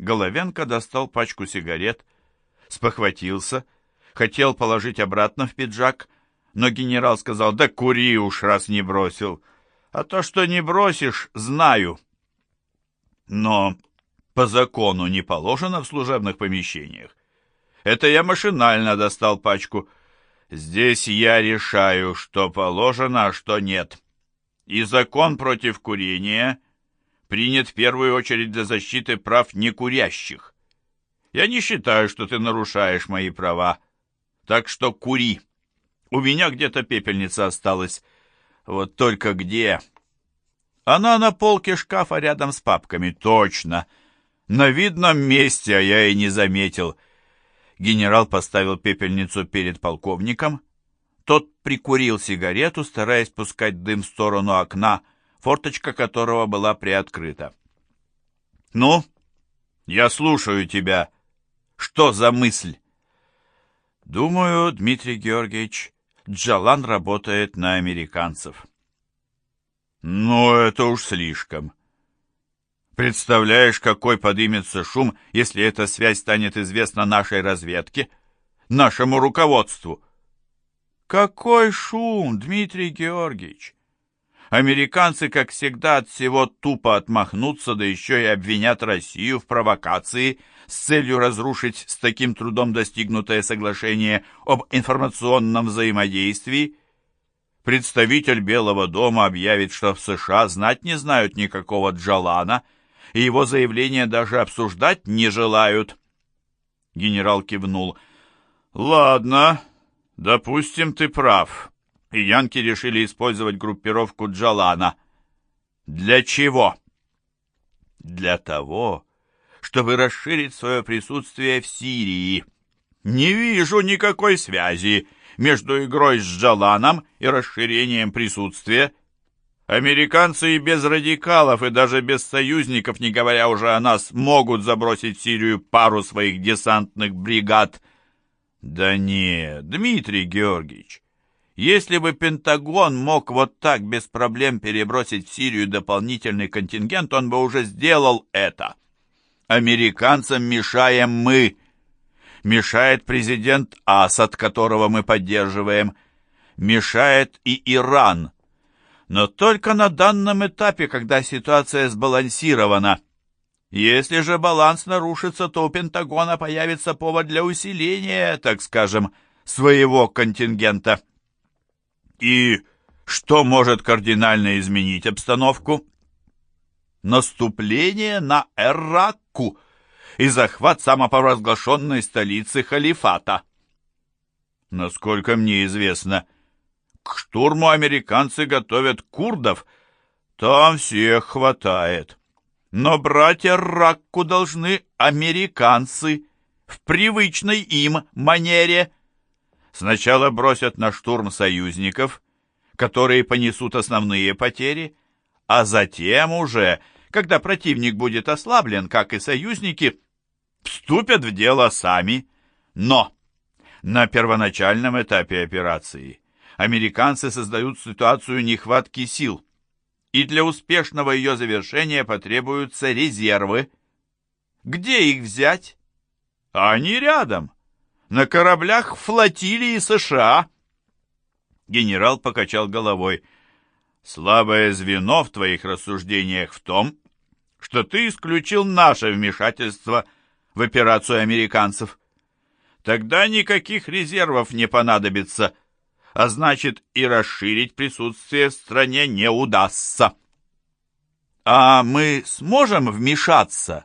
Головенко достал пачку сигарет, спохватился, хотел положить обратно в пиджак, но генерал сказал, да кури уж, раз не бросил. А то, что не бросишь, знаю. Но по закону не положено в служебных помещениях. Это я машинально достал пачку. Здесь я решаю, что положено, а что нет. И закон против курения принят в первую очередь для защиты прав некурящих. Я не считаю, что ты нарушаешь мои права. Так что кури. У меня где-то пепельница осталась. Вот только где? Она на полке шкафа рядом с папками. Точно. На видном месте, а я и не заметил. Генерал поставил пепельницу перед полковником. Тот прикурил сигарету, стараясь пускать дым в сторону окна, форточка которого была приоткрыта. «Ну, я слушаю тебя. Что за мысль?» «Думаю, Дмитрий Георгиевич, Джалан работает на американцев». «Ну, это уж слишком. Представляешь, какой подымется шум, если эта связь станет известна нашей разведке, нашему руководству?» «Какой шум, Дмитрий Георгиевич? Американцы, как всегда, от всего тупо отмахнутся, да еще и обвинят Россию в провокации с целью разрушить с таким трудом достигнутое соглашение об информационном взаимодействии. Представитель Белого дома объявит, что в США знать не знают никакого Джалана, и его заявление даже обсуждать не желают. Генерал кивнул. «Ладно, допустим, ты прав» и янки решили использовать группировку Джалана. Для чего? Для того, чтобы расширить свое присутствие в Сирии. Не вижу никакой связи между игрой с Джаланом и расширением присутствия. Американцы и без радикалов, и даже без союзников, не говоря уже о нас, могут забросить в Сирию пару своих десантных бригад. Да нет, Дмитрий Георгиевич, если бы Пентагон мог вот так без проблем перебросить в Сирию дополнительный контингент, он бы уже сделал это. Американцам мешаем мы. Мешает президент Асад, которого мы поддерживаем. Мешает и Иран. Но только на данном этапе, когда ситуация сбалансирована. Если же баланс нарушится, то у Пентагона появится повод для усиления, так скажем, своего контингента. И что может кардинально изменить обстановку? Наступление на Эрракку и захват самопровозглашенной столицы халифата. Насколько мне известно, к штурму американцы готовят курдов, там всех хватает. Но брать Эрракку должны американцы в привычной им манере – Сначала бросят на штурм союзников, которые понесут основные потери, а затем уже, когда противник будет ослаблен, как и союзники, вступят в дело сами. Но на первоначальном этапе операции американцы создают ситуацию нехватки сил, и для успешного ее завершения потребуются резервы. Где их взять? Они рядом на кораблях флотилии США. Генерал покачал головой. Слабое звено в твоих рассуждениях в том, что ты исключил наше вмешательство в операцию американцев. Тогда никаких резервов не понадобится, а значит и расширить присутствие в стране не удастся. А мы сможем вмешаться,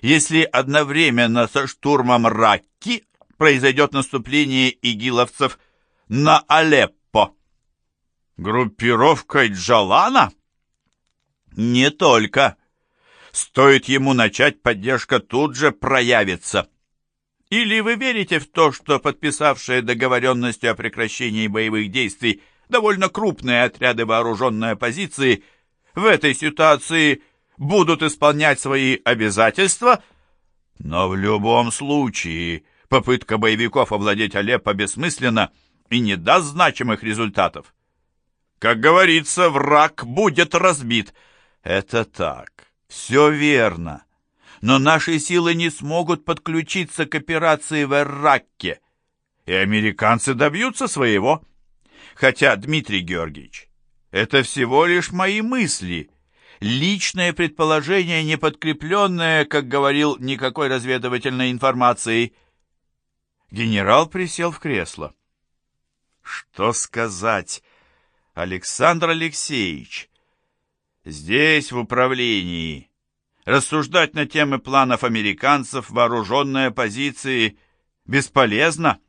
если одновременно со штурмом Ракки произойдет наступление игиловцев на Алеппо. Группировкой Джалана? Не только. Стоит ему начать, поддержка тут же проявится. Или вы верите в то, что подписавшие договоренности о прекращении боевых действий довольно крупные отряды вооруженной оппозиции в этой ситуации будут исполнять свои обязательства? Но в любом случае Попытка боевиков овладеть Алеппо бессмысленна и не даст значимых результатов. Как говорится, враг будет разбит. Это так, все верно. Но наши силы не смогут подключиться к операции в Иракке, и американцы добьются своего. Хотя, Дмитрий Георгиевич, это всего лишь мои мысли, личное предположение, не подкрепленное, как говорил, никакой разведывательной информацией. Генерал присел в кресло. Что сказать, Александр Алексеевич? Здесь, в управлении, рассуждать на темы планов американцев, вооруженной оппозиции, бесполезно.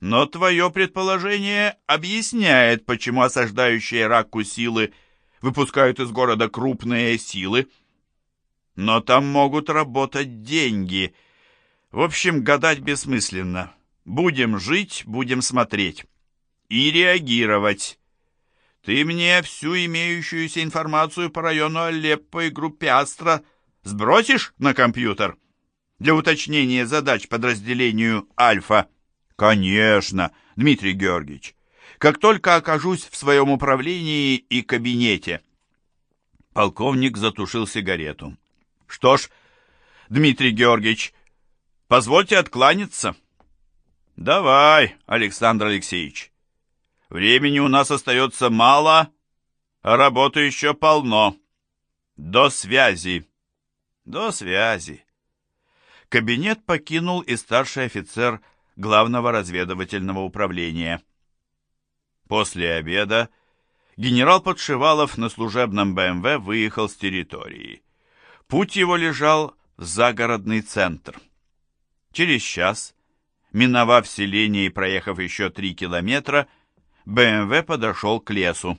Но твое предположение объясняет, почему осаждающие Раку силы выпускают из города крупные силы. Но там могут работать деньги. В общем, гадать бессмысленно. Будем жить, будем смотреть. И реагировать. Ты мне всю имеющуюся информацию по району Алеппо и группе Астра сбросишь на компьютер? Для уточнения задач подразделению Альфа. Конечно, Дмитрий Георгиевич. Как только окажусь в своем управлении и кабинете. Полковник затушил сигарету. Что ж, Дмитрий Георгиевич, позвольте откланяться. Давай, Александр Алексеевич. Времени у нас остается мало, а работы еще полно. До связи. До связи. Кабинет покинул и старший офицер главного разведывательного управления. После обеда генерал Подшивалов на служебном БМВ выехал с территории. Путь его лежал в загородный центр. Через час, миновав селение и проехав еще три километра, БМВ подошел к лесу.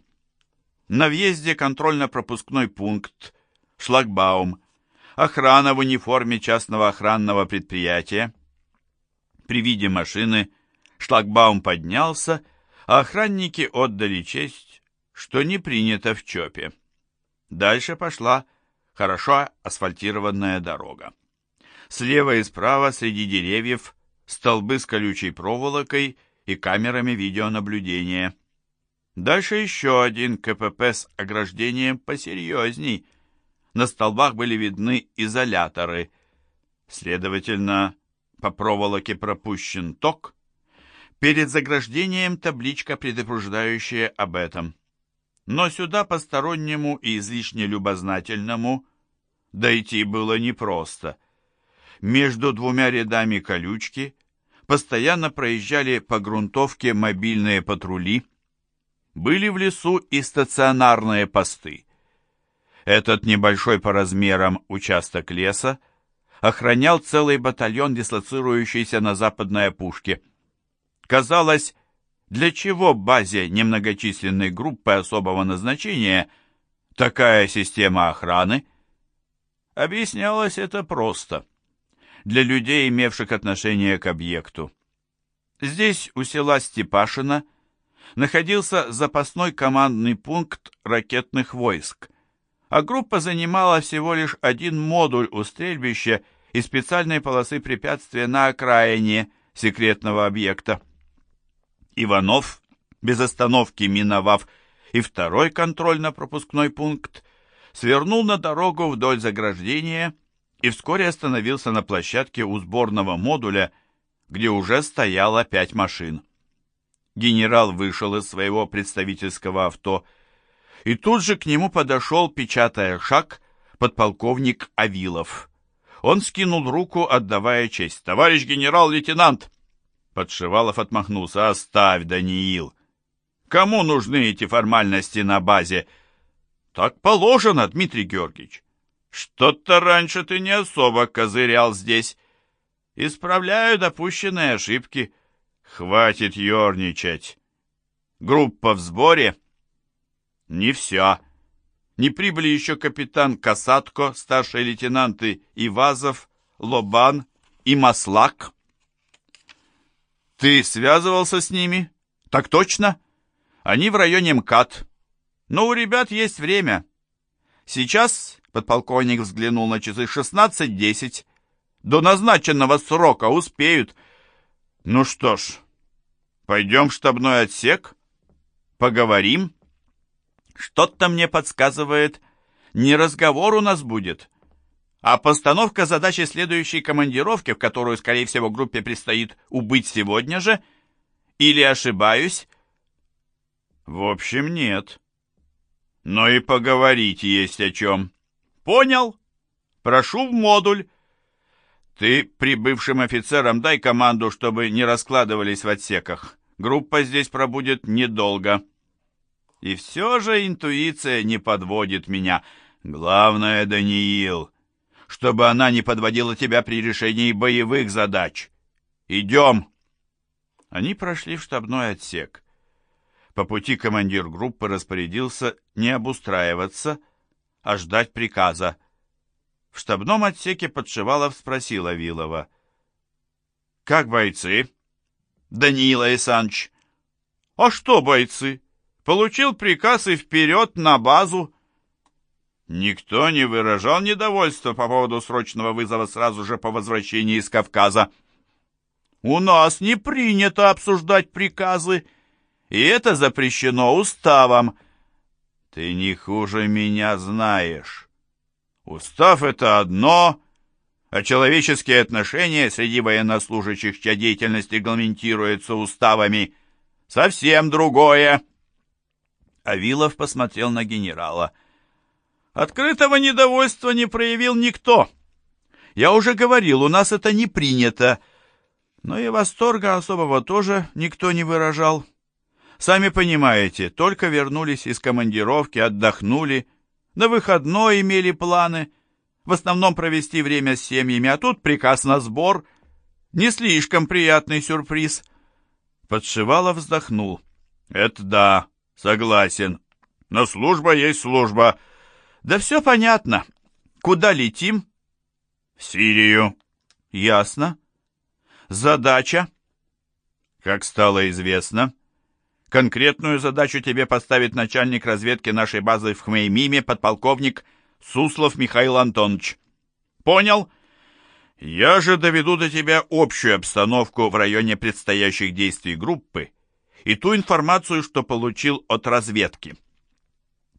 На въезде контрольно-пропускной пункт, шлагбаум, охрана в униформе частного охранного предприятия. При виде машины шлагбаум поднялся, а охранники отдали честь, что не принято в ЧОПе. Дальше пошла хорошо асфальтированная дорога. Слева и справа среди деревьев столбы с колючей проволокой и камерами видеонаблюдения. Дальше еще один КПП с ограждением посерьезней. На столбах были видны изоляторы. Следовательно, по проволоке пропущен ток. Перед заграждением табличка, предупреждающая об этом. Но сюда постороннему и излишне любознательному дойти было непросто. Между двумя рядами колючки – постоянно проезжали по грунтовке мобильные патрули, были в лесу и стационарные посты. Этот небольшой по размерам участок леса охранял целый батальон, дислоцирующийся на западной опушке. Казалось, для чего базе немногочисленной группы особого назначения такая система охраны? Объяснялось это просто – для людей, имевших отношение к объекту. Здесь, у села Степашина, находился запасной командный пункт ракетных войск, а группа занимала всего лишь один модуль у стрельбища и специальной полосы препятствия на окраине секретного объекта. Иванов, без остановки миновав и второй контрольно-пропускной пункт, свернул на дорогу вдоль заграждения и вскоре остановился на площадке у сборного модуля, где уже стояло пять машин. Генерал вышел из своего представительского авто, и тут же к нему подошел, печатая шаг, подполковник Авилов. Он скинул руку, отдавая честь. «Товарищ генерал-лейтенант!» Подшивалов отмахнулся. «Оставь, Даниил! Кому нужны эти формальности на базе?» «Так положено, Дмитрий Георгиевич. Что-то раньше ты не особо козырял здесь. Исправляю допущенные ошибки. Хватит ерничать. Группа в сборе? Не вся. Не прибыли еще капитан Касатко, старшие лейтенанты Ивазов, Лобан и Маслак. Ты связывался с ними? Так точно? Они в районе МКАД. Но у ребят есть время. Сейчас Подполковник взглянул на часы. «Шестнадцать десять. До назначенного срока успеют. Ну что ж, пойдем в штабной отсек? Поговорим? Что-то мне подсказывает, не разговор у нас будет, А постановка задачи следующей командировки, в которую, скорее всего, группе предстоит убыть сегодня же? Или ошибаюсь? В общем, нет. Но и поговорить есть о чем. Понял? Прошу в модуль. Ты прибывшим офицерам дай команду, чтобы не раскладывались в отсеках. Группа здесь пробудет недолго. И все же интуиция не подводит меня. Главное, Даниил, чтобы она не подводила тебя при решении боевых задач. Идем!» Они прошли в штабной отсек. По пути командир группы распорядился не обустраиваться, а ждать приказа. В штабном отсеке Подшивалов спросил Авилова. «Как бойцы?» «Даниила Исанович». «А что бойцы? Получил приказ и вперед на базу». Никто не выражал недовольства по поводу срочного вызова сразу же по возвращении из Кавказа. «У нас не принято обсуждать приказы, и это запрещено уставом». «Ты не хуже меня знаешь. Устав — это одно, а человеческие отношения среди военнослужащих, чья деятельность регламентируется уставами, совсем другое». Авилов посмотрел на генерала — Открытого недовольства не проявил никто. Я уже говорил, у нас это не принято. Но и восторга особого тоже никто не выражал. Сами понимаете, только вернулись из командировки, отдохнули, на выходной имели планы, в основном провести время с семьями, а тут приказ на сбор. Не слишком приятный сюрприз. Подшивалов вздохнул. Это да, согласен. Но служба есть служба. Да все понятно. Куда летим? В Сирию. Ясно. Задача? Как стало известно, конкретную задачу тебе поставит начальник разведки нашей базы в Хмеймиме, подполковник Суслов Михаил Антонович. Понял? Я же доведу до тебя общую обстановку в районе предстоящих действий группы и ту информацию, что получил от разведки.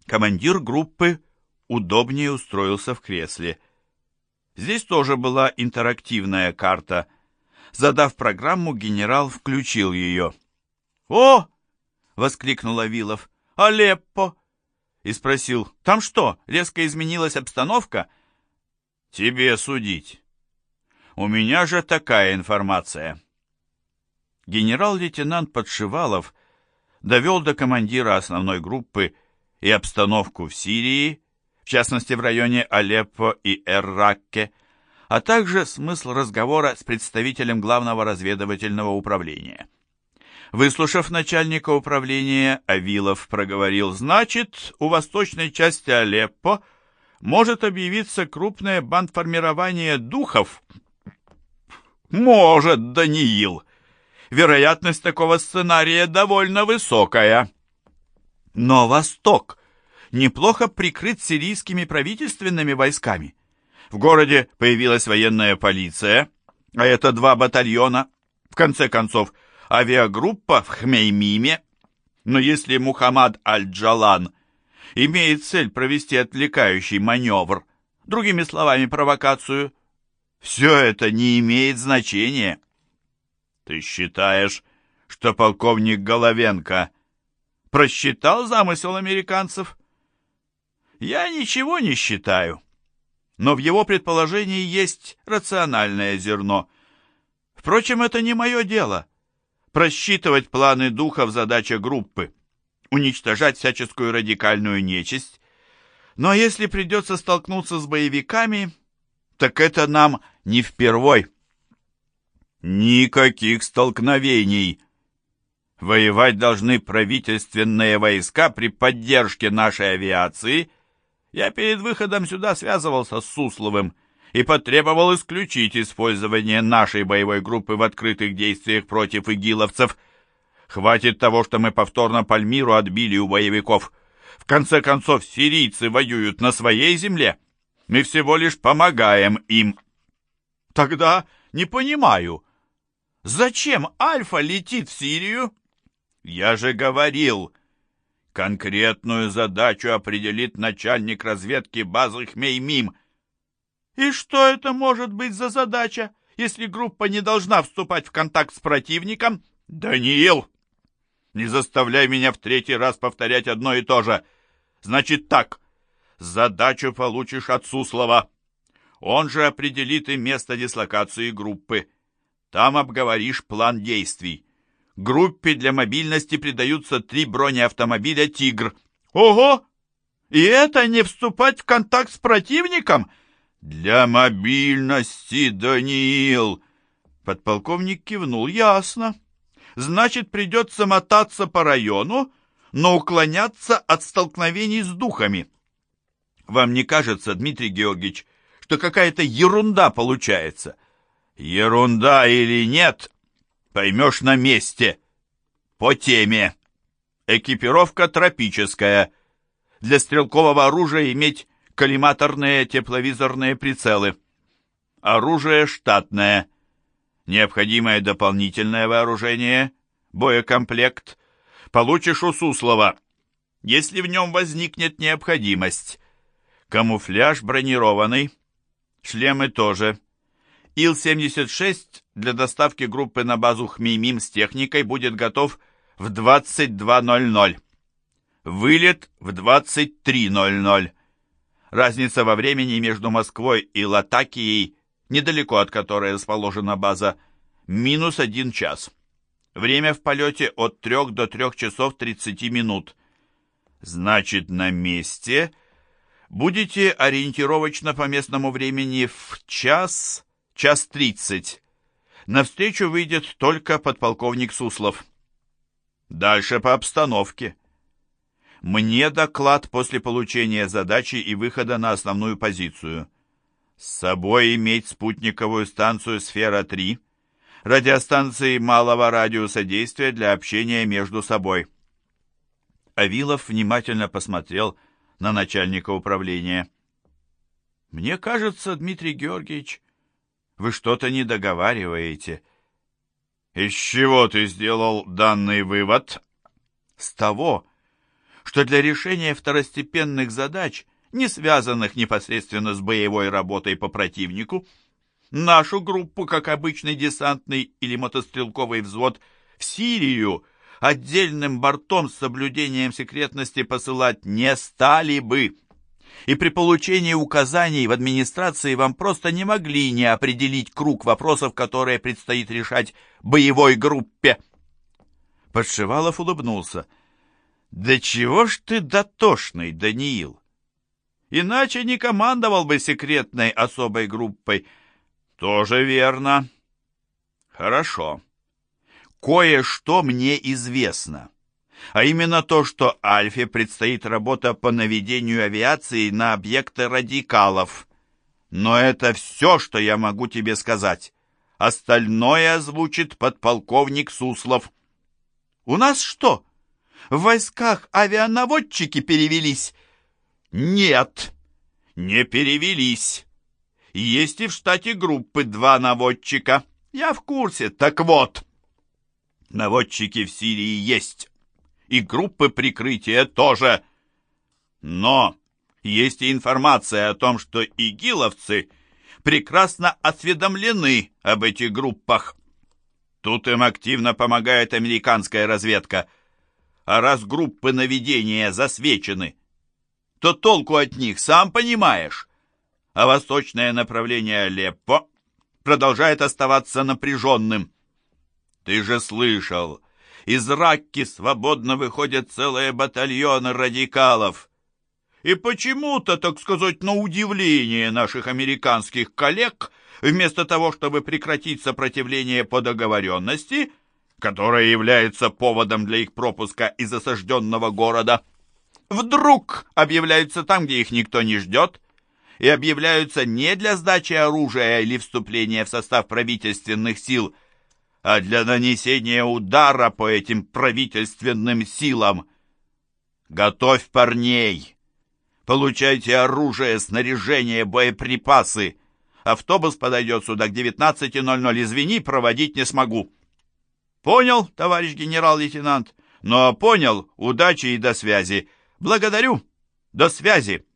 Командир группы удобнее устроился в кресле. Здесь тоже была интерактивная карта. Задав программу, генерал включил ее. «О!» — воскликнул Авилов. «Алеппо!» И спросил, «Там что, резко изменилась обстановка?» «Тебе судить. У меня же такая информация». Генерал-лейтенант Подшивалов довел до командира основной группы и обстановку в Сирии, в частности в районе Алеппо и Эр-Ракке, а также смысл разговора с представителем главного разведывательного управления. Выслушав начальника управления, Авилов проговорил, «Значит, у восточной части Алеппо может объявиться крупное бандформирование духов?» «Может, Даниил. Вероятность такого сценария довольно высокая». «Но Восток неплохо прикрыт сирийскими правительственными войсками. В городе появилась военная полиция, а это два батальона. В конце концов, авиагруппа в Хмеймиме. Но если Мухаммад Аль-Джалан имеет цель провести отвлекающий маневр, другими словами, провокацию, все это не имеет значения. Ты считаешь, что полковник Головенко просчитал замысел американцев? Я ничего не считаю. Но в его предположении есть рациональное зерно. Впрочем, это не мое дело. Просчитывать планы духов задача группы. Уничтожать всяческую радикальную нечисть. Но если придется столкнуться с боевиками, так это нам не впервой. Никаких столкновений. Воевать должны правительственные войска при поддержке нашей авиации – я перед выходом сюда связывался с Сусловым и потребовал исключить использование нашей боевой группы в открытых действиях против игиловцев. Хватит того, что мы повторно Пальмиру отбили у боевиков. В конце концов, сирийцы воюют на своей земле. Мы всего лишь помогаем им. Тогда не понимаю, зачем Альфа летит в Сирию? Я же говорил, Конкретную задачу определит начальник разведки базы Хмеймим. И что это может быть за задача, если группа не должна вступать в контакт с противником? Даниил, не заставляй меня в третий раз повторять одно и то же. Значит так, задачу получишь от Суслова. Он же определит и место дислокации группы. Там обговоришь план действий. Группе для мобильности придаются три бронеавтомобиля «Тигр». Ого! И это не вступать в контакт с противником? Для мобильности, Даниил! Подполковник кивнул. Ясно. Значит, придется мотаться по району, но уклоняться от столкновений с духами. Вам не кажется, Дмитрий Георгиевич, что какая-то ерунда получается? Ерунда или нет, поймешь на месте. По теме. Экипировка тропическая. Для стрелкового оружия иметь коллиматорные тепловизорные прицелы. Оружие штатное. Необходимое дополнительное вооружение, боекомплект, получишь у Суслова, если в нем возникнет необходимость. Камуфляж бронированный, шлемы тоже. Ил-76 для доставки группы на базу Хмеймим с техникой будет готов в 22.00. Вылет в 23.00. Разница во времени между Москвой и Латакией, недалеко от которой расположена база, минус один час. Время в полете от 3 до 3 часов 30 минут. Значит, на месте будете ориентировочно по местному времени в час, час 30. Навстречу выйдет только подполковник Суслов. Дальше по обстановке. Мне доклад после получения задачи и выхода на основную позицию. С собой иметь спутниковую станцию «Сфера-3», радиостанции малого радиуса действия для общения между собой. Авилов внимательно посмотрел на начальника управления. «Мне кажется, Дмитрий Георгиевич, вы что-то не договариваете». «Из чего ты сделал данный вывод?» «С того, что для решения второстепенных задач, не связанных непосредственно с боевой работой по противнику, нашу группу, как обычный десантный или мотострелковый взвод, в Сирию отдельным бортом с соблюдением секретности посылать не стали бы. И при получении указаний в администрации вам просто не могли не определить круг вопросов, которые предстоит решать боевой группе. Подшивалов улыбнулся. «Да чего ж ты дотошный, Даниил? Иначе не командовал бы секретной особой группой». «Тоже верно». «Хорошо. Кое-что мне известно. А именно то, что Альфе предстоит работа по наведению авиации на объекты радикалов. Но это все, что я могу тебе сказать. Остальное озвучит подполковник Суслов». «У нас что?» В войсках авианаводчики перевелись?» «Нет, не перевелись. Есть и в штате группы два наводчика. Я в курсе. Так вот, наводчики в Сирии есть. И группы прикрытия тоже. Но есть и информация о том, что игиловцы прекрасно осведомлены об этих группах. Тут им активно помогает американская разведка. А раз группы наведения засвечены, то толку от них, сам понимаешь. А восточное направление Алеппо продолжает оставаться напряженным. Ты же слышал, из Ракки свободно выходят целые батальоны радикалов. И почему-то, так сказать, на удивление наших американских коллег, вместо того, чтобы прекратить сопротивление по договоренности, которое является поводом для их пропуска из осажденного города, вдруг объявляются там, где их никто не ждет, и объявляются не для сдачи оружия или вступления в состав правительственных сил, а для нанесения удара по этим правительственным силам. Готовь парней! Получайте оружие, снаряжение, боеприпасы. Автобус подойдет сюда к 19.00. Извини, проводить не смогу. Понял, товарищ генерал-лейтенант? Но понял, удачи и до связи. Благодарю. До связи.